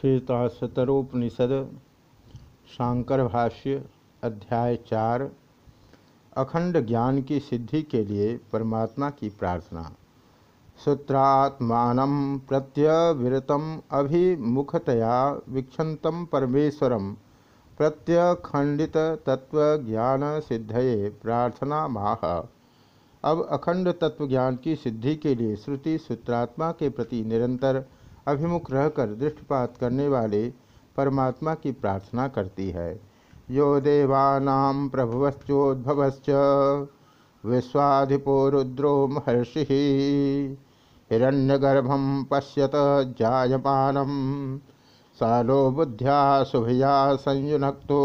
श्वेताशतरोपनिषद शांकर भाष्य अध्याय चार, अखंड ज्ञान की सिद्धि के लिए परमात्मा की प्रार्थना। सूत्रात्मान प्रत्यविरतम अभिमुखतया वीक्षत परमेश्वर प्रत्यखंडित तत्व ज्ञान सिद्धये प्रार्थना माह अब अखंड तत्व ज्ञान की सिद्धि के लिए श्रुति सूत्रात्मा के प्रति निरंतर अभिमुख रहकर दृष्टिपात करने वाले परमात्मा की प्रार्थना करती है। यो देवानां प्रभुवश्चोद्भवश्च, विश्वाधिपो रुद्रो महर्षि हिरण्यगर्भम पश्यत जायमानम सालो बुद्ध्या शुभया संयुनक्तो।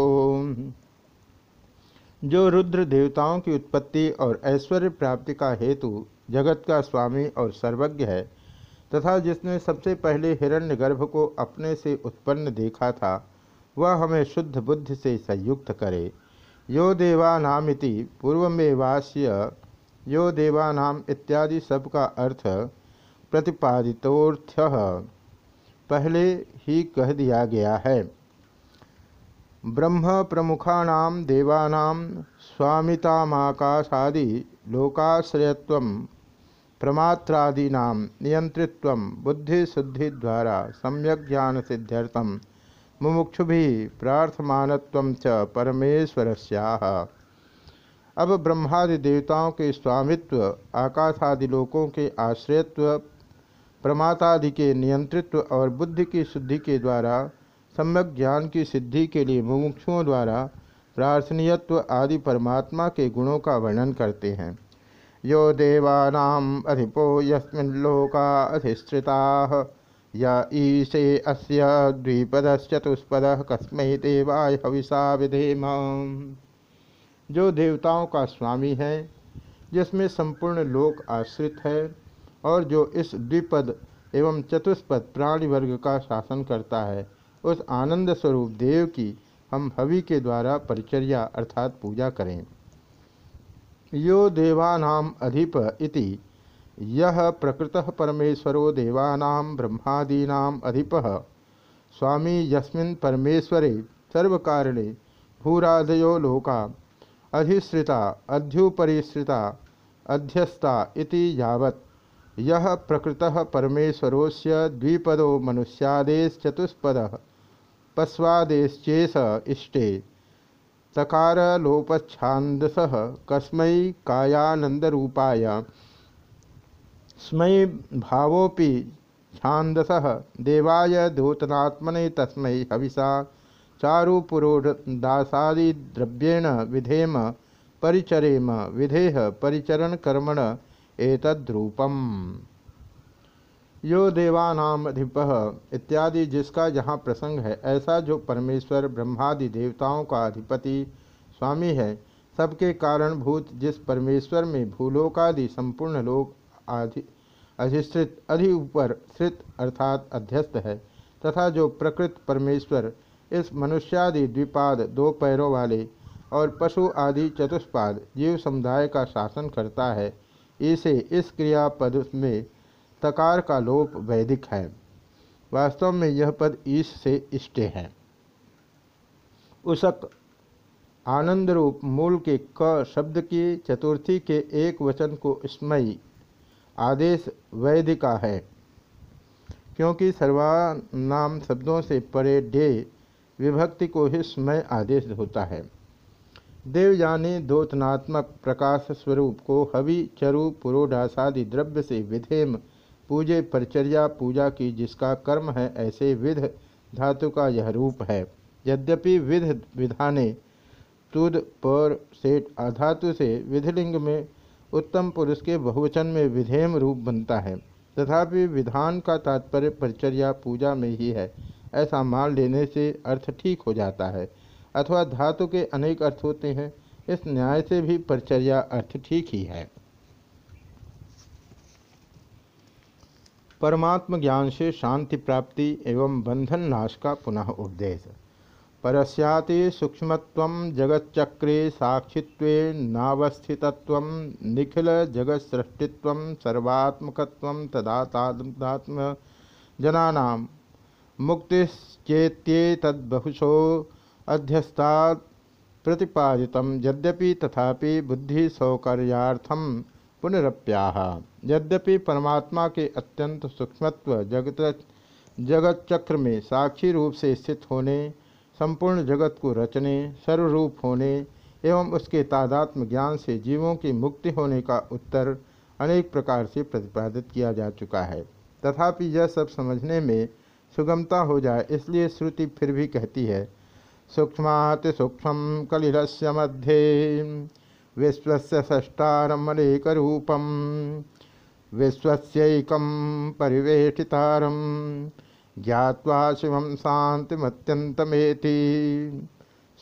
जो रुद्र देवताओं की उत्पत्ति और ऐश्वर्य प्राप्ति का हेतु जगत का स्वामी और सर्वज्ञ है तथा जिसने सबसे पहले हिरण्यगर्भ को अपने से उत्पन्न देखा था, वह हमें शुद्ध बुद्धि से संयुक्त करे। यो देवानामिति पूर्वमेवास्य, यो देवानाम इत्यादि सब का अर्थ प्रतिपादितोर्थ। पहले ही कह दिया गया है। ब्रह्म प्रमुखाणाम देवानाम स्वामितामाकाशादि लोकाश्रयत्व प्रमात्रादीना नियंत्रित्व बुद्धिशुद्धि द्वारा सम्यक ज्ञान सिद्ध्यर्थ मुमुक्षु भी प्रार्थमान च परमेश्वर अब ब्रह्मादि देवताओं के स्वामित्व आकाशादि लोकों के आश्रयत्व, प्रमातादि के नियंत्रित्व और बुद्धि की शुद्धि के द्वारा, सम्यक ज्ञान की सिद्धि के लिए मुमुक्षुओं द्वारा प्रार्थनीयत्व आदि परमात्मा के गुणों का वर्णन करते हैं। यो देवानाम अधिपो यस्मिल्लोका अधिष्ठिता। य ईशे कस्मै देवाय हविषा विधेम। जो देवताओं का स्वामी है, जिसमें संपूर्ण लोक आश्रित है, और जो इस द्विपद एवं चतुष्पद प्राणी वर्ग का शासन करता है, उस आनंद स्वरूप देव की हम हवि के द्वारा परिचर्या अर्थात पूजा करें। यो देवानाम अधिप इति। यह प्रकृत परमेश्वरो देवानाम ब्रह्मादीनाम अधिप। स्वामी यस्मिन् परमेश्वरे सर्वकारणे भूरादयो लोका। अधिश्रिता अध्युपरिश्रिता अध्यस्ता इति यावत्। यह प्रकृत परमेश्वरोस्य द्विपदो मनुष्यादेश चतुष्पद पश्वादेश्चेष इष्टे। तकार लोपछांदस कस्मै कायानंदरूपाय स्मै भावोपि छांदस देवाय दूतनात्मने तस्मै हविषा, चारुपुरोदासादिद्रव्येण विधेम, परिचरेम, विधेह परिचरण कर्मण एतद्रूपम। यो देवानाम अधिप इत्यादि जिसका जहाँ प्रसंग है, ऐसा जो परमेश्वर ब्रह्मादि देवताओं का अधिपति स्वामी है, सबके कारणभूत जिस परमेश्वर में भूलोकादि संपूर्ण लोक आधि अधिश्रित अधि ऊपर श्रित अर्थात अध्यस्त है, तथा जो प्रकृत परमेश्वर, इस मनुष्यादि द्विपाद, दो पैरों वाले और पशु आदि चतुष्पाद, जीव समुदाय का शासन करता है, इसे इस क्रियापद में तकार का लोप वैदिक है। वास्तव में यह पद ईश से इष्टे है। उसक आनंद रूप मूल के क शब्द की चतुर्थी के एक वचन को स्मयी आदेश वैदिका है। क्योंकि सर्वानाम शब्दों से परे डे विभक्ति को ही स्मय आदेश होता है। देवयानी दोतनात्मक प्रकाश स्वरूप को हवि, चरु पुरोडासादि द्रव्य से विधेम पूजे परिचर्या, पूजा की जिसका कर्म है, ऐसे विध धातु का यह रूप है। यद्यपि विध विधाने तुद, पर, सेठ अधातु से विधिलिंग में उत्तम पुरुष के बहुवचन में विधेम रूप बनता है, तथापि विधान का तात्पर्य परिचर्या, पूजा में ही है। ऐसा मान लेने से अर्थ ठीक हो जाता है, अथवा धातु के अनेक अर्थ होते हैं, इस न्याय से भी परिचर्या अर्थ ठीक ही है। परमात्म ज्ञान से शांति प्राप्ति एवं बंधन नाश का पुनः उपदेश परस्याति सूक्ष्म जगच्चक्रे साक्षित्व नावस्थितत्व निखिल जगत सृष्टित्व सर्वात्मक तदात्म जना मुक्तिश्चेत्येतद्बहुशो अध्यस्ता प्रतिपादित यद्यपि तथापि बुद्धि सौकर्याथम पुनरप्याह। यद्यपि परमात्मा के अत्यंत सूक्ष्मत्व जगत जगत चक्र में साक्षी रूप से स्थित होने, संपूर्ण जगत को रचने, सर्वरूप होने एवं उसके तादात्म ज्ञान से जीवों की मुक्ति होने का उत्तर अनेक प्रकार से प्रतिपादित किया जा चुका है। तथापि यह सब समझने में सुगमता हो जाए, इसलिए श्रुति फिर भी कहती है, सूक्ष्माति सूक्ष्म कलिलस्य मध्य। विश्व षष्टारमनेक रूपम विश्वस्यकम परिवेशितारम ज्ञावा शिवम शांतिमत्यंतमेति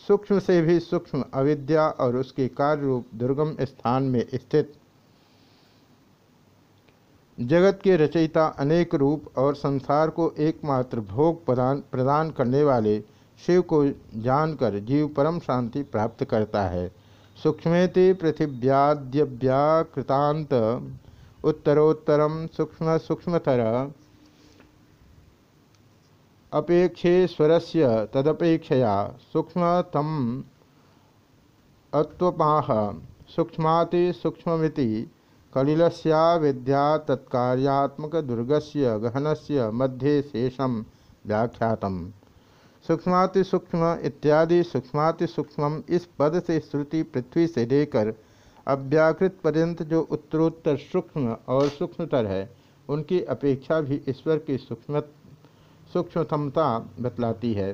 सूक्ष्म से भी सूक्ष्म अविद्या और उसके कार्य रूप दुर्गम स्थान में स्थित। जगत के रचयिता अनेक रूप और संसार को एकमात्र भोग प्रदान प्रदान करने वाले शिव को जानकर जीव परम शांति प्राप्त करता है। सूक्ष्मेति पृथिव्याद्यव्याकृतांत उत्तरोत्तरम सूक्ष्म सूक्ष्मतर अपेक्षेश्वरस्य तदपेक्षया सूक्ष्मतम अत्वपाह सूक्ष्माति सूक्ष्ममिति कलिलस्या विद्या तत्कार्यात्मक दुर्गस्य गहनस्य मध्य शेषम व्याख्यातम। सूक्ष्माति सूक्ष्म इत्यादि सूक्ष्माति सूक्ष्म इस पद से श्रुति पृथ्वी से लेकर अव्याकृत पर्यंत जो उत्तरोत्तर सूक्ष्म और सूक्ष्मतर है, उनकी अपेक्षा भी ईश्वर की सूक्ष्म सूक्ष्मतमता बतलाती है।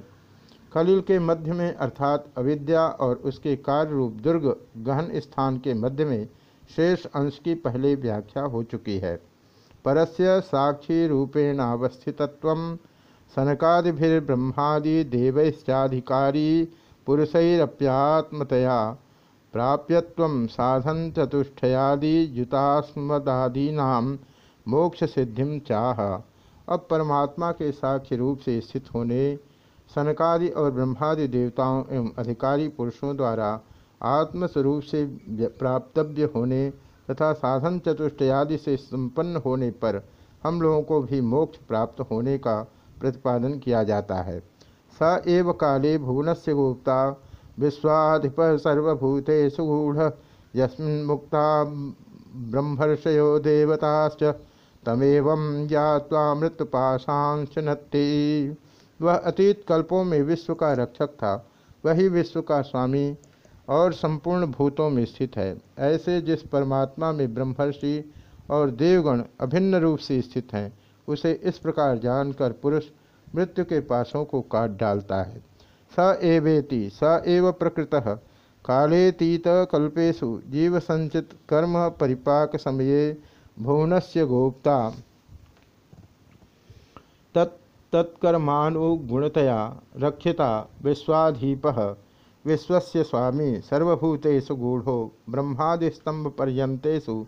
खलील के मध्य में अर्थात अविद्या और उसके कार्य रूप दुर्ग गहन स्थान के मध्य में शेष अंश की पहले व्याख्या हो चुकी है। परस्य साक्षी रूपेणावस्थितत्व सनकादिभिर्ब्रह्मादि देवैश्चाधिकारी पुरुषैरप्यात्मतया प्राप्यत्व साधन चतुष्टयादि युतास्मदादीना मोक्ष सिद्धि चाह। अब परमात्मा के साक्ष्य रूप से स्थित होने सनकादि और ब्रह्मादि देवताओं एवं अधिकारी पुरुषों द्वारा आत्मस्वरूप से प्राप्तव्य होने तथा साधन चतुष्टयादि से संपन्न होने पर हम लोगों को भी मोक्ष प्राप्त होने का प्रतिपादन किया जाता है। स एव काले भुवन से गुप्ता विश्वाधिप सर्वभूते सुगूढ़ यस्मिन् मुक्ता ब्रह्मर्षयो देवताश्च, तमेव ज्ञावा मृत्युपाशांशनत्ति वह अतीत कल्पों में विश्व का रक्षक था। वही विश्व का स्वामी और संपूर्ण भूतों में स्थित है। ऐसे जिस परमात्मा में ब्रह्मर्षि और देवगण अभिन्न रूप से स्थित हैं उसे इस प्रकार जानकर पुरुष मृत्यु के पासों को काट डालता है। स एवेति, स एव प्रकृत। कालेतीत कल्पेशु जीव संचित कर्म परिपाक समये भुवनस्य गोप्ता। तत् तत्कर्मानुगुणतया रक्षिता विश्वाधीप। विश्वस्य स्वामी, सर्वभूतेषु गूढ़ो ब्रह्मादिस्तंभपर्यंतेषु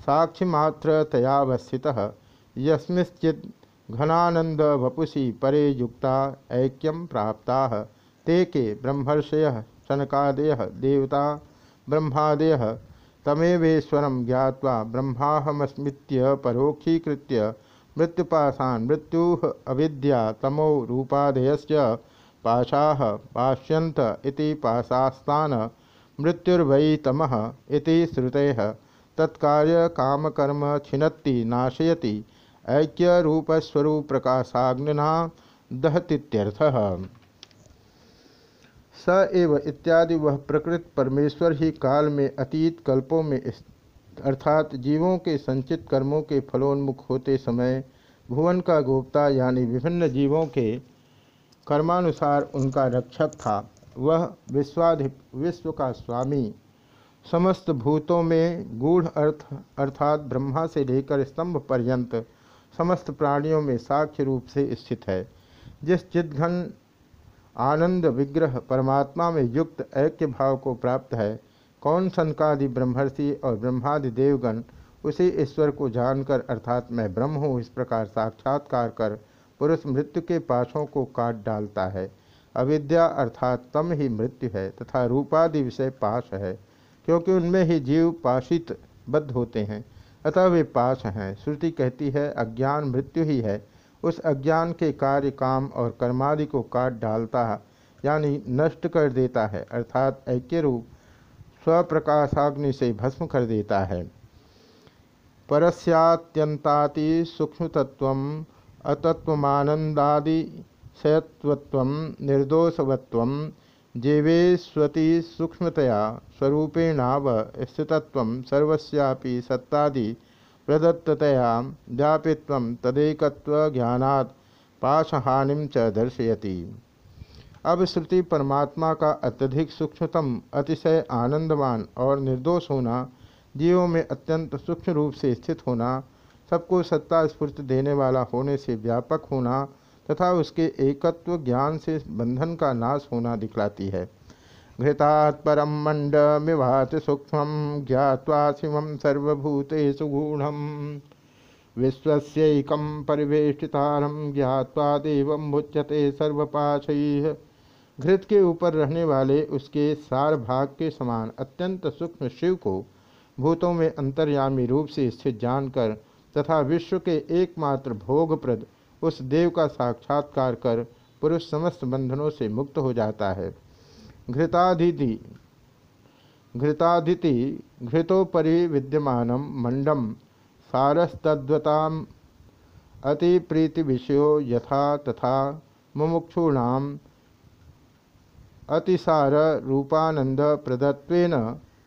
साक्षिमात्रतयावस्थितः यस्मिश्चित् घनानंद वपुषि परे युक्ता ऐक्यम प्राप्ता। ते के ब्रह्मर्षय, सनकादय, देवता, ब्रह्मादय, तमेवेश्वर ज्ञावा ब्रह्माहमस्मृत्य परोक्षीकृत्य मृत्युपाशान मृत्यु अविद्या तमो रूपादयस्य पाशा पाश्यंत पाशास्तान मृत्युर्वै तमः इति कामकर्म छिनत्ति नाशयति। ऐक्यरूपस्वरूप प्रकाशाग्निना दहतीत्यर्थः। स एव इत्यादि वह प्रकृत परमेश्वर ही काल में अतीत कल्पों में अर्थात जीवों के संचित कर्मों के फलोन्मुख होते समय भुवन का गोप्ता यानी विभिन्न जीवों के कर्मानुसार उनका रक्षक था। वह विश्वाधि विश्व का स्वामी। समस्त भूतों में गूढ़ अर्थ अर्थात ब्रह्मा से लेकर स्तंभ पर्यंत समस्त प्राणियों में साक्ष्य रूप से स्थित है। जिस चिदघन आनंद विग्रह परमात्मा में युक्त ऐक्य भाव को प्राप्त है, कौन सनकादि ब्रह्मर्षि और ब्रह्मादि देवगण उसी ईश्वर को जानकर अर्थात मैं ब्रह्म हूँ, इस प्रकार साक्षात्कार कर पुरुष मृत्यु के पाशों को काट डालता है। अविद्या अर्थात तम ही मृत्यु है तथा रूपादि विषय पाश है, क्योंकि उनमें ही जीव पाशित बद्ध होते हैं। अतः वे पाश हैं। श्रुति कहती है, अज्ञान मृत्यु ही है। उस अज्ञान के कार्य, काम और कर्मादि को काट डालता है यानी नष्ट कर देता है, अर्थात ऐक्य रूप स्वप्रकाशाग्नि से भस्म कर देता है। परस्यात्यंताति सूक्ष्मतत्व अतत्वमानंदादिशयत्व निर्दोषवत्व जीवेश्वती सूक्ष्मतया स्वरूपेणाव स्थितत्व सर्वस्यापि सत्तादि प्रदत्ततया व्यापित्व तदेकत्व ज्ञानात् पाशहानि च दर्शयति। अब श्रुति परमात्मा का अत्यधिक सूक्ष्मतम, अतिशय आनंदवान और निर्दोष होना, जीवों में अत्यंत सूक्ष्म रूप से स्थित होना, सबको सत्ता स्फूर्ति देने वाला होने से व्यापक होना तथा उसके एकत्व ज्ञान से बंधन का नाश होना दिखलाती है। घृतात् परम मंड मिवात सूक्ष्म ज्ञावा शिव सर्वभूतेषु गूढ़ विश्वस्यकम परिवेष्टितारम ज्ञावा देव मुच्यते सर्वपाशै। घृत के ऊपर रहने वाले उसके सार भाग के समान अत्यंत सूक्ष्म शिव को भूतों में अंतर्यामी रूप से स्थित जानकर तथा विश्व के एकमात्र भोगप्रद उस देव का साक्षात्कार कर पुरुष समस्त बंधनों से मुक्त हो जाता है। घृताधिति घृताधिति घृतोपरि विद्यमान मंडम सारस्तद्वता अति प्रीति विषयो यथा तथा मुमुक्षूणाम अतिसार रूपानंद प्रदत्वेन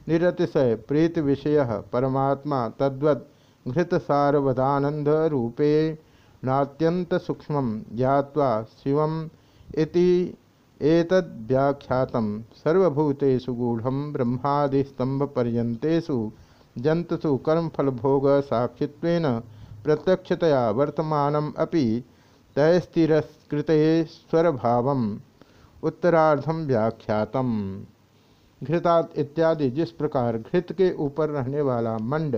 निरतिशय प्रीत विषय परमात्मा तद्वद घृत सारवदानंद रूपे नात्यंत सूक्ष्म ज्ञावा शिव इति सर्वभूतेषु गूढ़ ब्रह्मादिस्तंभपर्यंतेषु जंतुषु कर्मफलभोग साक्षित्वेन प्रत्यक्षतया वर्तमानम अपि तयस्थिरस्कृतेश्वरभावम् उत्तरार्धम व्याख्यातम। घृतात इत्यादि जिस प्रकार घृत के ऊपर रहने वाला मंड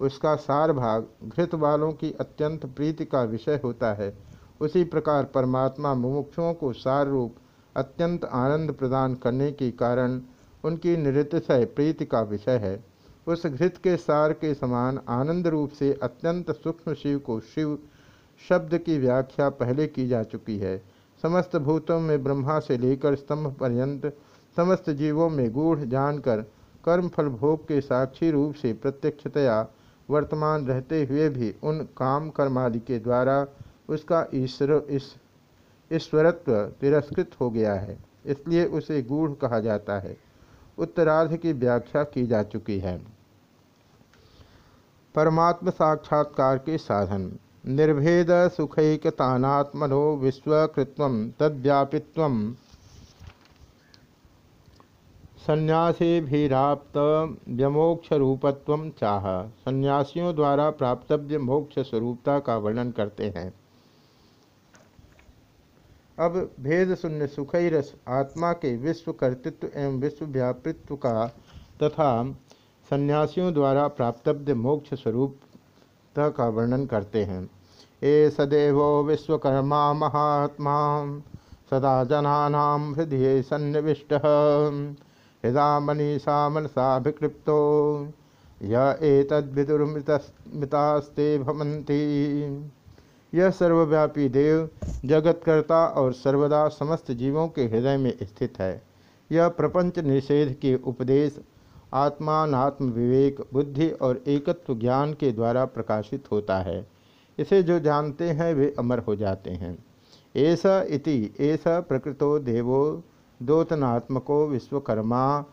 उसका सार भाग घृत वालों की अत्यंत प्रीति का विषय होता है। उसी प्रकार परमात्मा मुमुक्षुओं को सार रूप अत्यंत आनंद प्रदान करने के कारण उनकी निरतिशय प्रीति का विषय है। उस घृत के सार के समान आनंद रूप से अत्यंत सूक्ष्म शिव को शिव शब्द की व्याख्या पहले की जा चुकी है। समस्त भूतों में ब्रह्मा से लेकर स्तंभ पर्यंत समस्त जीवों में गूढ़ जानकर कर्म फल भोग के साक्षी रूप से प्रत्यक्षतया वर्तमान रहते हुए भी उन काम कर्मादि के द्वारा उसका ईश्वर, इस ईश्वरत्व तिरस्कृत हो गया है। इसलिए उसे गूढ़ कहा जाता है। उत्तरार्ध की व्याख्या की जा चुकी है। परमात्म साक्षात्कार के साधन। निर्भेद सुखैकतानात्मनो विश्वकृत्व तद्व्यापित्व सन्यासीभिराप्त व्यमोक्ष रूपत्व चाह। सन्यासियों द्वारा प्राप्तव्य मोक्ष स्वरूपता का वर्णन करते हैं। अब भेद शून्य सुखैरस आत्मा के विश्व कर्तृत्व एवं विश्व व्यापित्व का तथा सन्यासियों द्वारा प्राप्तव्य मोक्ष स्वरूपता का वर्णन करते हैं। ए सदैव विश्वकर्मा महात्मा, सदा जना हृदय सन्निविष्ट। हृदा मनीषा मनसाभिकृप्तो यदुर्मृतास्ते भवंती यह सर्वव्यापी देव, जगतकर्ता और सर्वदा समस्त जीवों के हृदय में स्थित है। यह प्रपंच निषेध के उपदेश आत्मात्म विवेक बुद्धि और एकत्व ज्ञान के द्वारा प्रकाशित होता है। इसे जो जानते हैं, वे अमर हो जाते हैं। ऐसा इति ऐसा प्रकृतो देवो। दोतनात्मको विश्वकर्मा,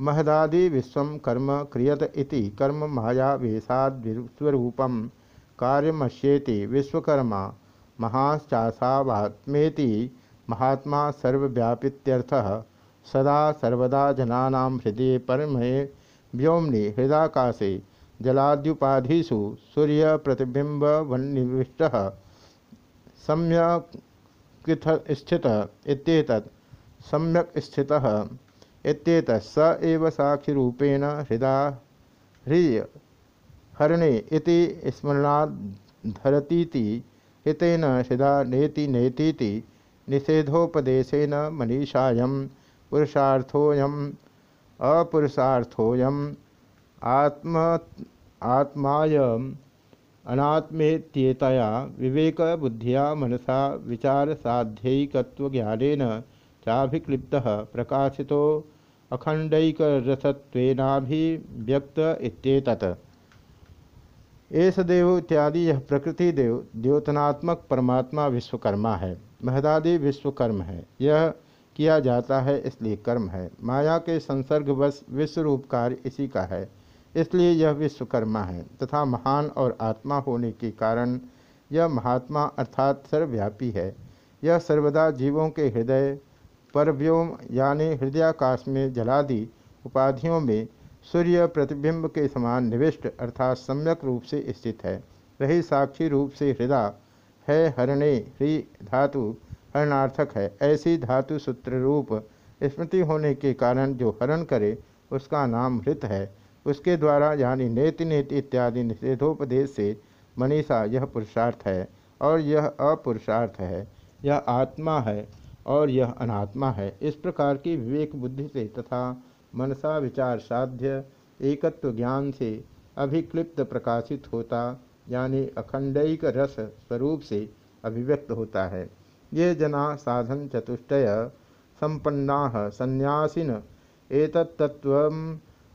महदादि विश्व कर्म क्रियत इति कर्म माया वेशाद कार्यमश्येति विश्वकर्मा, महाश्चासावात्मेति महात्मा सर्वव्यापीत्यर्थः, सदा सर्वदा जनानां हृदय परमे व्योमनि हृदाकाशे जलाद्युपाधिषु सूर्य प्रतिबिंब वन्निविष्ट सम्यक स्थित इत्येतत्। सम्यक स्थित। इत्येत स एव साक्षिरूपेण हृदा ह्रिय हरणे इति स्मरणाधरतीति हितेन हृदा नेति नेतीति निषेधोपदेशेन मनीषायं पुरुषार्थोऽयम् अपुरुषार्थोऽयम् आत्म आत्माय अनात्मेत्येतया विवेक बुद्धिया मनसा विचार साध्यकत्व चाभिक्लिप्त प्रकाशितो अखंडैकरसत्वेनाभिव्यक्त इत्येतत्। एस देव इत्यादि यह प्रकृति देव, द्योतनात्मक परमात्मा विश्वकर्मा है, महदादि विश्वकर्म है, यह किया जाता है इसलिए कर्म है। माया के संसर्गवश विश्वरूप कार्य इसी का है, इसलिए यह विश्वकर्मा है, तथा महान और आत्मा होने के कारण यह महात्मा अर्थात सर्वव्यापी है। यह सर्वदा जीवों के हृदय परव्योम, यानी हृदयाकाश में जलादि उपाधियों में सूर्य प्रतिबिंब के समान निविष्ट अर्थात सम्यक रूप से स्थित है। रही साक्षी रूप से हृदय है हरणे ह्री धातु हरणार्थक है। ऐसी धातु सूत्र रूप स्मृति होने के कारण जो हरण करे, उसका नाम हृत है। उसके द्वारा, यानी नेति नेति इत्यादि निषेधोपदेश से मनीषा यह पुरुषार्थ है और यह अपुरुषार्थ है। यह आत्मा है। और यह अनात्मा है। इस प्रकार की विवेक बुद्धि से तथा मनसा विचार साध्य एकत्व ज्ञान से अभिक्लिप्त प्रकाशित होता, यानी अखंडयिक रस स्वरूप से अभिव्यक्त होता है। ये जना साधन चतुष्टय संपन्ना संन्यासीन एतत्व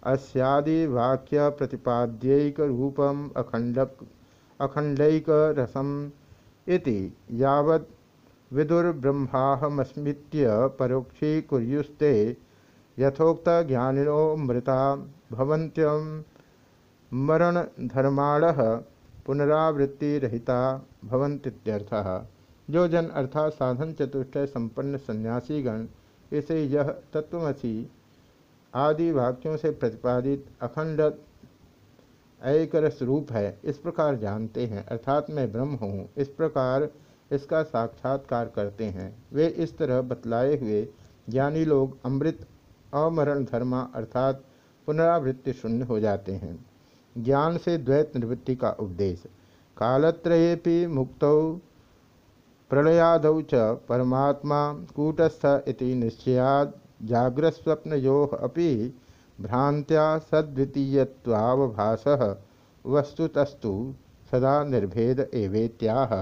अस्यादि वाक्य प्रतिपाद्यक रूपम अखंडक रसम यावत् विदुर्ब्रह्माहमस्मृत्य परोक्षी कुर्युस्ते यथोक्त ज्ञानिनो मृता भवन्त्यम मरण धर्माण पुनरावृत्तिरहिता भवंतीत्यर्थः जो जन अर्थात साधन चतुष्टय संपन्न सन्यासीगण इसे यह तत्वमसी आदि वाक्यों से प्रतिपादित अखंड ऐकरस रूप है, इस प्रकार जानते हैं। अर्थात मैं ब्रह्म हूँ, इस प्रकार इसका साक्षात्कार करते हैं। वे इस तरह बतलाए हुए ज्ञानी लोग अमृत, अमरण धर्मा अर्थात पुनरावृत्ति शून्य हो जाते हैं। ज्ञान से द्वैत निवृत्ति का उपदेश। कालत्रयेपि मुक्त, प्रलयाद च परमात्मा कूटस्थ इति निश्चयाद। जाग्रस्वप्नो अपि भ्रांत्या सद्वितीयत्वावभास। वस्तुतस्तु सदा निर्भेद एवेत्याह।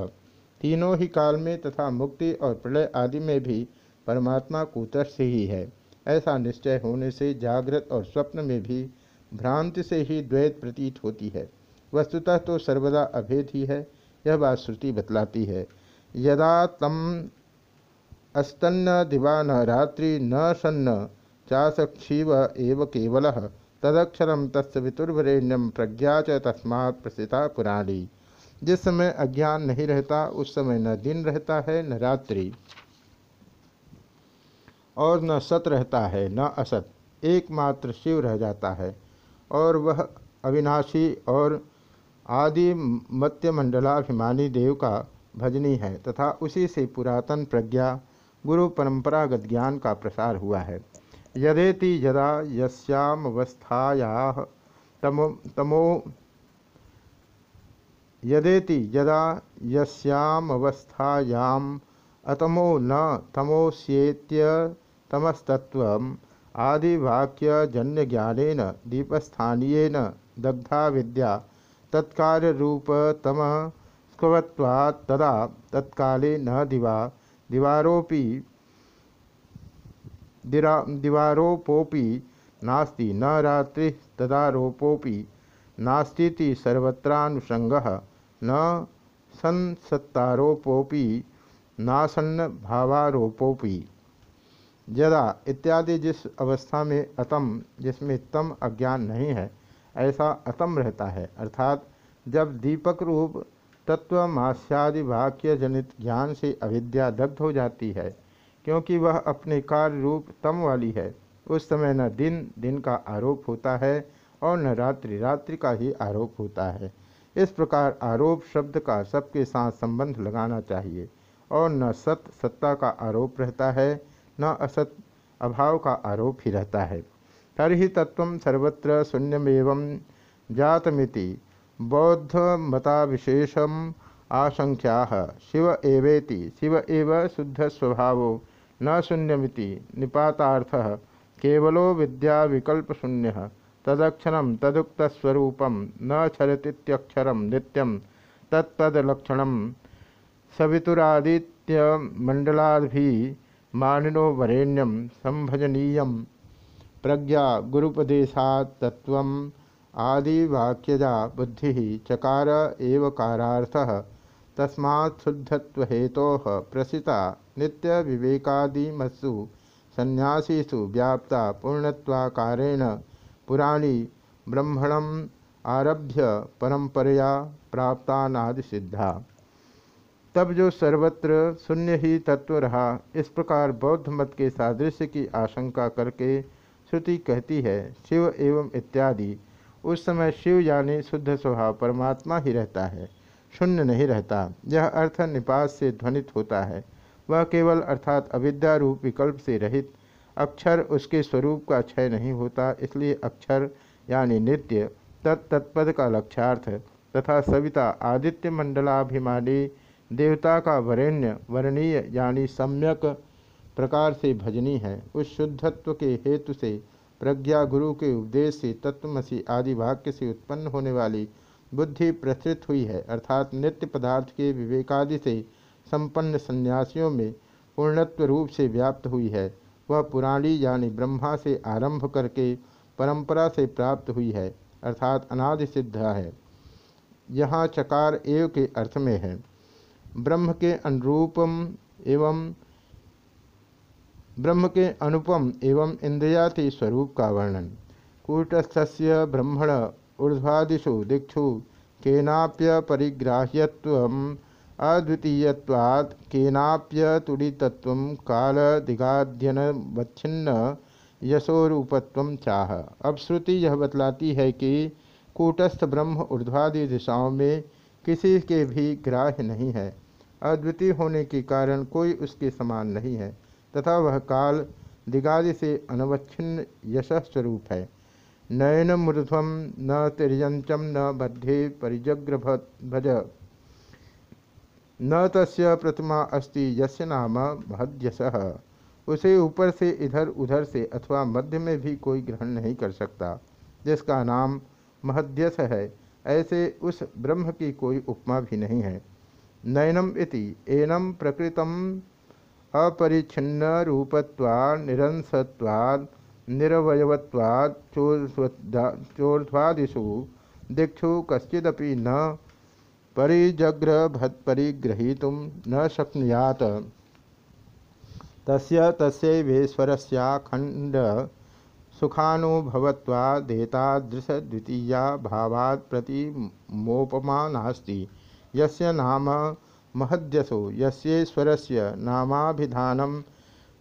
तीनों ही काल में तथा मुक्ति और प्रलय आदि में भी परमात्मा कूटस्थ ही है। ऐसा निश्चय होने से जागृत और स्वप्न में भी भ्रांति से ही द्वैत प्रतीत होती है। वस्तुतः तो सर्वदा अभेद ही है, यह बात श्रुति बतलाती है। यदा तम अस्तन्न दिवा न रात्रि न सन्न चासक्षीव एव केवल, तदक्षर तस्वितुर्भरेण्यम प्रज्ञा च तस्मा प्रसिता पुराणी। जिस समय अज्ञान नहीं रहता, उस समय न दिन रहता है, न रात्रि। और न सत रहता है, न असत। एकमात्र शिव रह जाता है। और वह अविनाशी और आदि मत्य मंडलाभिमानी देव का भजनी है तथा उसी से पुरातन प्रज्ञा, गुरु परंपरागत ज्ञान का प्रसार हुआ है। यदेति यदा यस्यामवस्थाया, तमो तमो यदेति यदा यस्यामवस्थायाम, अतमो न तमोस्येत्य तमस्तत्व आदिवाक्यजन्यज्ञानेन, दीपस्थानीयन दग्धा विद्या तत्कार्यरूपतम स्कवत्वात् तदा तत्काले न दिवा दिवारोपि दिवारोपोपि नास्ति, न रात्रि तदारोपोपि नास्ती सर्वत्रानुषंग न संसत्तारोपोपी नासन्न भावारोपोपी यदा इत्यादि जिस अवस्था में अतम, जिसमें तम अज्ञान नहीं है, ऐसा अतम रहता है, अर्थात जब दीपक रूप तत्व मास्यादि वाक्य जनित ज्ञान से अविद्या दग्ध हो जाती है, क्योंकि वह अपने कार्य रूप तम वाली है, उस समय न दिन दिन का आरोप होता है और न रात्रि रात्रि का ही आरोप होता है। इस प्रकार आरोप शब्द का सबके साथ संबंध लगाना चाहिए, और न सत सत्ता का आरोप रहता है, न असत अभाव का आरोप ही रहता है। तरी तत्व सर्वत्र शून्यमेव जातमिति बौद्ध मता विशेषम आशंख्या शिव एवेति, शिव एव शुद्ध स्वभाव न शून्यमिति निपातार्थ, केवलो विद्या विकल्प शून्य तदक्षर तदुक्तस्वरूपम न क्षरतीक्षर नित्यम तत्पदलक्षण सवितुरादित्यमंडलाभि वरेण्यम संभजनीय प्रज्ञा गुरुपदेशा तत्व आदिवाक्यजा बुद्धि चकार एव कारार्थः तस्मात् हेतो प्रसिता नित्य विवेकादिमत्सु संन्यासीसु व्याप्ता पूर्णत्वाकारेण पुराणी ब्रह्मणम आरभ्य परंपरया प्राप्तानादि सिद्धा तब जो सर्वत्र शून्य ही तत्व रहा, इस प्रकार बौद्ध मत के सादृश्य की आशंका करके श्रुति कहती है, शिव एवं इत्यादि। उस समय शिव यानी शुद्ध स्वभाव परमात्मा ही रहता है, शून्य नहीं रहता। यह अर्थ निपास से ध्वनित होता है। वह केवल अर्थात अविद्या रूप विकल्प से रहित अक्षर उसके स्वरूप का क्षय नहीं होता, इसलिए अक्षर यानी नित्य तत्तत्पद का लक्ष्यार्थ तथा सविता आदित्य मंडलाभिमानी देवता का वरेण्य वर्णीय यानी सम्यक प्रकार से भजनी है। उस शुद्धत्व के हेतु से, प्रज्ञा गुरु के उपदेश से, तत्वमसी आदि वाक्य से उत्पन्न होने वाली बुद्धि प्रसृत हुई है। अर्थात नित्य पदार्थ के विवेकादि से संपन्न सन्यासियों में पूर्णत्व रूप से व्याप्त हुई है। वह पुराणी यानी ब्रह्मा से आरंभ करके परंपरा से प्राप्त हुई है, अर्थात अनादि सिद्ध है। यहाँ चकार एव के अर्थ में है। ब्रह्म के अनुरूपम एवं ब्रह्म के अनुपम एवं इंद्रियाति स्वरूप का वर्णन। कूटस्थस्य ब्रह्मण ऊर्ध्वादिषु दिक्षु केनाप्य परिग्राह्यत्व अद्वितीयवाद केनाप्यतुड़ितत्व काल दिगाध्यनवच्छिन्न यशोरूपत्व चाह। अब श्रुति यह बतलाती है कि कूटस्थ ब्रह्म ऊर्ध्वादि दिशाओं में किसी के भी ग्राह्य नहीं है। अद्वितीय होने के कारण कोई उसके समान नहीं है, तथा वह काल दिगादि से अनवच्छिन्न यशस्वरूप है। नयन मृध्व न तिरयंचम न बद्धे परिजग्र भज न तस्य प्रतिमा अस्ति यस्य नाम महद्यस उसे ऊपर से इधर उधर से अथवा मध्य में भी कोई ग्रहण नहीं कर सकता, जिसका नाम महद्यस है। ऐसे उस ब्रह्म की कोई उपमा भी नहीं है। नयनम इति एनम प्रकृतम अपरिच्छिन्न रूपत्वा निरंसत्वाद निरवयत्वाद चोर्ध्वादिषु दीक्षु कश्चिदपि न परिजग्रभत्परिग्रहीतुं न शक्नुयात। तस्य तस्यैवेश्वरस्याखण्ड सुखानुभवत्वादेतादृशद्वितीया भावात् प्रतिमोपमा नास्ति यस्य नाम महद्यसो, यस्येश्वरस्य नामाभिधानं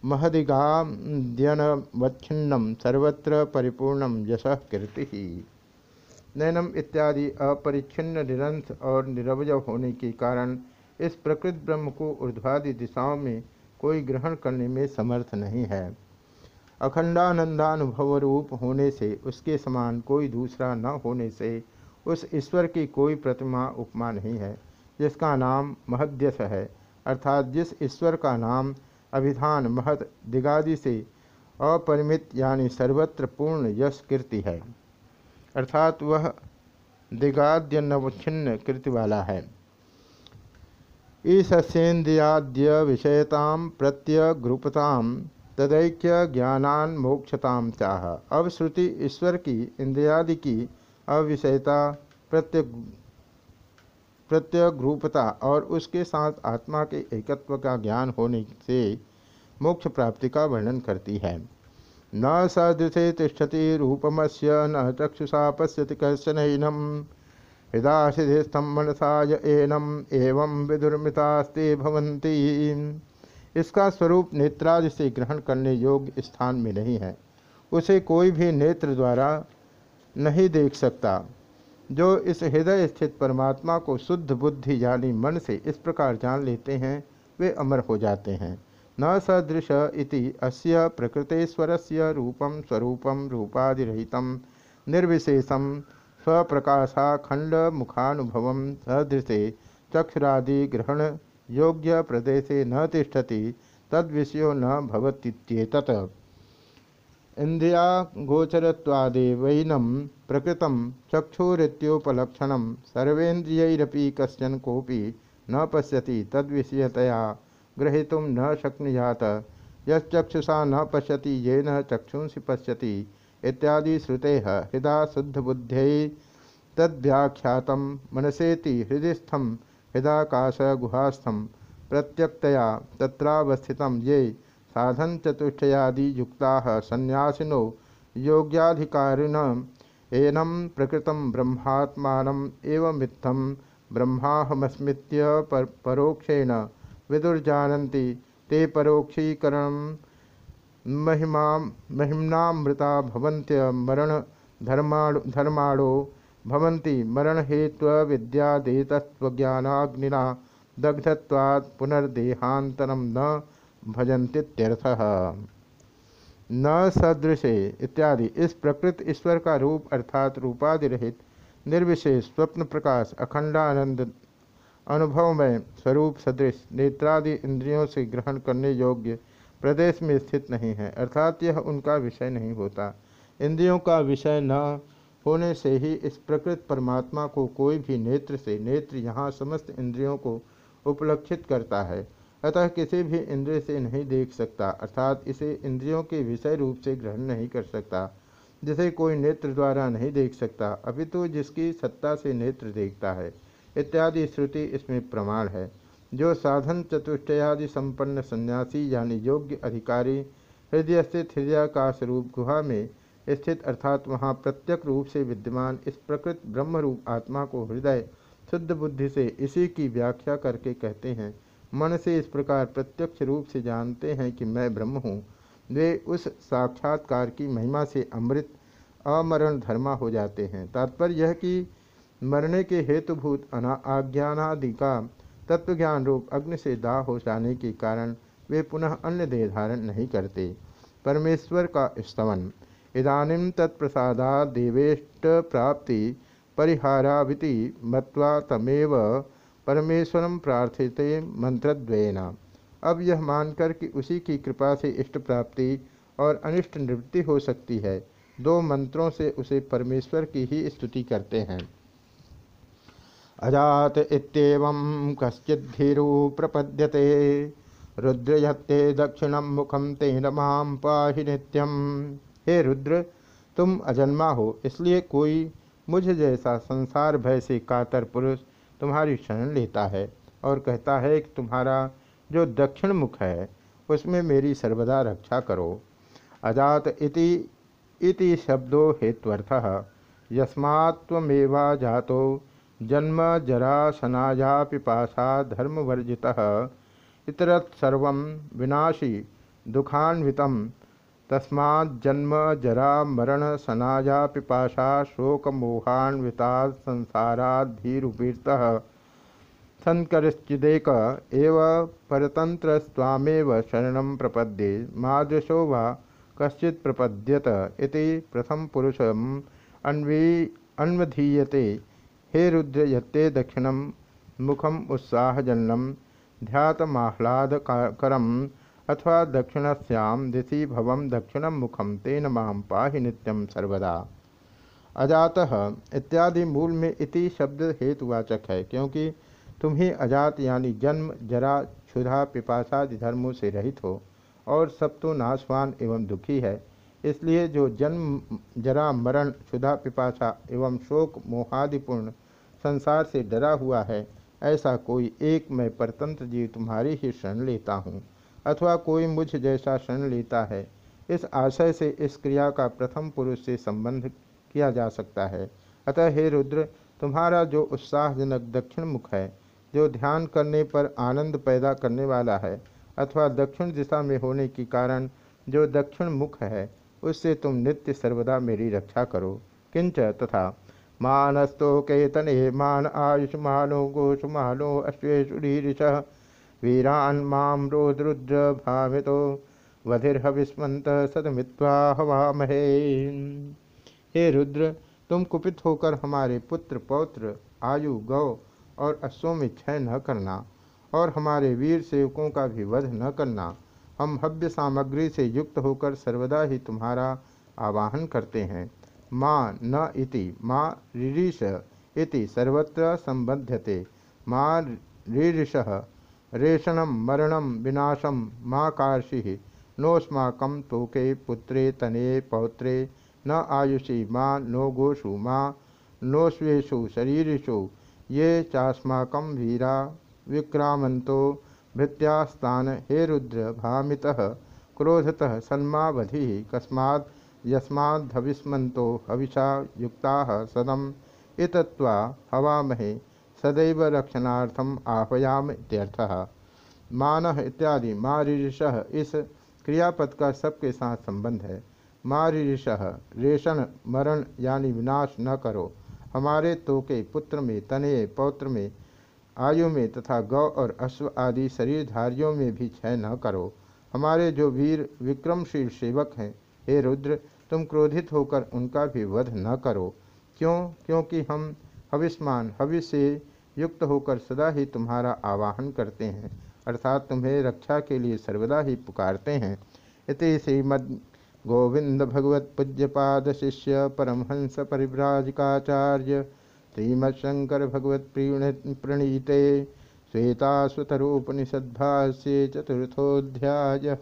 महदिगाद्यनवच्छिन्नं सर्वत्र परिपूर्णं यशः कीर्तिः। नैनम इत्यादि अपरिच्छिन्न निरंश और निरवय होने के कारण इस प्रकृत ब्रह्म को ऊर्ध्वादि दिशाओं में कोई ग्रहण करने में समर्थ नहीं है। अखंडानंदानुभव रूप होने से, उसके समान कोई दूसरा न होने से, उस ईश्वर की कोई प्रतिमा, उपमा नहीं है, जिसका नाम महद्यस है, अर्थात जिस ईश्वर का नाम अभिधान महत दिगादि से अपरिमित यानी सर्वत्र पूर्ण यश कीर्ति है। अर्थात वह दिगाद्य नवच्छिन्न कृति वाला है। ईसेन्द्रियाद्य विषयता प्रत्यग्रुपता तदैक्य ज्ञानान मोक्षताम चाह। अब श्रुति ईश्वर की इंद्रियादि की अविषयता प्रत्य प्रत्यग्रूपता और उसके साथ आत्मा के एकत्व का ज्ञान होने से मोक्ष प्राप्ति का वर्णन करती है। न सदृशे तिष्ठति रूपमस्य, न चक्षुषा पश्यति कश्चन हृदाशिधिस्थम मनसाय एनम, एवं विदुर्मितास्ते भवंती इसका स्वरूप नेत्रादि से ग्रहण करने योग्य स्थान में नहीं है। उसे कोई भी नेत्र द्वारा नहीं देख सकता। जो इस हृदय स्थित परमात्मा को शुद्ध बुद्धि यानी मन से इस प्रकार जान लेते हैं, वे अमर हो जाते हैं। न सदृश इति अस्य प्रकृतेश्वरस्य रूपम स्वरूपम रूपादिरहितं, निर्विशेषं मुखानुभव सदृशे चक्षुरादि ग्रहण योग्य प्रदेशे न तिष्ठति, तद्विषयो न भवतीत्येतत् इंद्रिया गोचरत्वादेवैनम प्रकृत चक्षुरीतोपलक्षण सर्वेन्द्रियरपि कशन कोपी न पश्यति, तद्विषयतया ग्रहीत न शक्नुयात। यक्षुषा न पश्यति ये न चक्षुंसी पश्यति इत्यादि श्रुते हृदा शुद्धबुद्ध्यै तद्व्याख्यात मनसेति हृदयस्थम हृदाकाश गुहास्थम प्रत्यक्तया तत्रावस्थित ये साधन चतुष्टयादि युक्ता संयासिनो योग्याधिकारिण एनम प्रकृत ब्रह्मात्म एवमित्थम ब्रह्माहमस्मृत्य पर, परोक्षेण विदुर्जानन्ति, ते परोक्षीकरण महिमा महिमनामृता भवन्त्य मरण धर्माणो धर्माणो भवन्ति मरण हेत्व विद्यादेतत्वज्ञानाग्निना दग्धत्वात् पुनर्देहान्तरं न भजन्तीत्यर्थः न सदृशे इत्यादि। इस प्रकृत ईश्वर का रूप अर्थात रूपादि रहित निर्विशेष स्वप्न प्रकाश, अखंडानंद अनुभव में स्वरूप, सदृश, नेत्रादि इंद्रियों से ग्रहण करने योग्य प्रदेश में स्थित नहीं है, अर्थात यह उनका विषय नहीं होता। इंद्रियों का विषय न होने से ही इस प्रकृत परमात्मा को कोई भी नेत्र से नेत्र यहाँ समस्त इंद्रियों को उपलक्षित करता है। अतः किसी भी इंद्रिय से नहीं देख सकता, अर्थात इसे इंद्रियों के विषय रूप से ग्रहण नहीं कर सकता, जिसे कोई नेत्र द्वारा नहीं देख सकता अभी तो जिसकी सत्ता से नेत्र देखता है। इत्यादि श्रुति इसमें प्रमाण है। जो साधन चतुष्टयादि संपन्न सन्यासी यानी योग्य अधिकारी हृदय स्थित हृदयाकाश रूप गुहा में स्थित अर्थात वहाँ प्रत्यक रूप से विद्यमान इस प्रकृत ब्रह्म रूप आत्मा को हृदय शुद्ध बुद्धि से इसी की व्याख्या करके कहते हैं। मन से इस प्रकार प्रत्यक्ष रूप से जानते हैं कि मैं ब्रह्म हूँ। वे उस साक्षात्कार की महिमा से अमृत अमरण धर्मा हो जाते हैं। तात्पर्य यह कि मरने के हेतुभूत अना आज्ञानादि का तत्वज्ञान रूप अग्नि से दाह हो जाने के कारण वे पुनः अन्य देह धारण नहीं करते। परमेश्वर का स्तवन। इदानीम तत्प्रसादा देवेष्ट प्राप्ति परिहाराविति मत्वा तमेव परमेश्वरम प्रार्थिते मंत्रद्वयन। अब यह मानकर कि उसी की कृपा से इष्ट प्राप्ति और अनिष्ट निवृत्ति हो सकती है। दो मंत्रों से उसे परमेश्वर की ही स्तुति करते हैं। अजात इतम कश्चिधीरु प्रपद्यते रुद्रयत्ते दक्षिणम मुखम तेन माम पाहि नित्यम हे रुद्र, तुम अजन्मा हो, इसलिए कोई मुझ जैसा संसार भय से कातर पुरुष तुम्हारी शरण लेता है और कहता है कि तुम्हारा जो दक्षिण मुख है, उसमें मेरी सर्वदा रक्षा करो। अजात इति इति शब्दो हेत्वर्थ। यस्मात्मेवा जातो जन्म जरा सनाया पिपाशा धर्मवर्जिता इतरत्सर्व विनाशी दुखान्वित तस्माज्जन्म जरा मरण सनाया पिपाशा शोकमोहान्विता संसाराधीरूपीर्तः संकरिश्चिदेक एव परतंत्रस्वामेव शरण प्रपद्ये। मादृशो वा कश्चित् प्रपद्यत प्रथम पुरुषम अन्वी अन्वधीयते। हे रुद्र यत्ते दक्षिणम मुखम उत्साहजनम ध्यातमाह्लादकरम अथवा दक्षिणस्याम दिशि भव दक्षिण मुखम तेन माम पाहि नित्यम सर्वदा। अजात इत्यादि मूल में इति शब्द हेतुवाचक है, क्योंकि तुम ही अजात यानी जन्म, जरा, क्षुधा पिपासादि धर्मों से रहित हो, और सब तो नाशवान एवं दुखी है। इसलिए जो जन्म, जरा, मरण, क्षुधा, पिपासा एवं शोक, मोहादिपूर्ण संसार से डरा हुआ है। ऐसा कोई एक मैं परतंत्र जीव तुम्हारी ही शरण लेता हूँ, अथवा कोई मुझ जैसा शरण लेता है। इस आशय से, इस क्रिया का प्रथम पुरुष से संबंध किया जा सकता है। अतः हे रुद्र, तुम्हारा जो उत्साहजनक दक्षिण मुख है, जो ध्यान करने पर आनंद पैदा करने वाला है, अथवा दक्षिण दिशा में होने के कारण जो दक्षिण मुख है, उससे तुम नित्य सर्वदा मेरी रक्षा करो। किंच तथा मानस्तो केतने मान आयुष्मानो गोषुमानो अश्वेशुरीरिष वीरान् माम रोद्रुद्र भावितो वधिर्हविस्मंत सदमित्वा हवामहे। हे रुद्र, तुम कुपित होकर हमारे पुत्र, पौत्र, आयु, गौ और अश्वों में क्षय न करना और हमारे वीर सेवकों का भी वध न करना। हम हव्य सामग्री से युक्त होकर सर्वदा ही तुम्हारा आवाहन करते हैं। माँ न इति, माँ ऋष इति सर्वत्र संबध्यते माँ ऋष रेशनम मरणम विनाशम माँ कार्षि नोस्माक तोके पुत्रे, तने, पौत्रे, न आयुषी माँ, नो गोषु माँ नोस्वेशु शरीरषु, ये चास्माक वीरा विक्रामंतो भृत्यास्तान, हे रुद्र भामितः, क्रोधतः सन्मावधि, कस्मात् यस्माद्धविस्मन्तो हविषा युक्ता सदम। इतत्वा हवामहे सदैव रक्षणार्थम आह्वयाम इत्यर्थः। मान इत्यादि। मारिष इस क्रियापद का सबके साथ संबंध है। मारिष रेशन, मरण यानी विनाश न करो। हमारे तोके पुत्र में तनये पौत्र में, आयु में तथा गौ और अश्व आदि शरीरधारियों में भी क्षय न करो। हमारे जो वीर, विक्रमशील सेवक हैं, हे रुद्र तुम क्रोधित होकर उनका भी वध न करो। क्यों? क्योंकि हम हविष्मान हविष से युक्त होकर सदा ही तुम्हारा आवाहन करते हैं, अर्थात तुम्हें रक्षा के लिए सर्वदा ही पुकारते हैं। इति श्रीमद गोविंद भगवत पूज्यपाद शिष्य परमहंस परिव्राजकाचार्य श्रीमत्शंकर भगवत प्रणीते श्वेताश्वतरोपनिषद्भाष्ये चतुर्थोऽध्यायः।